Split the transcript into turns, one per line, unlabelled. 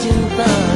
cinta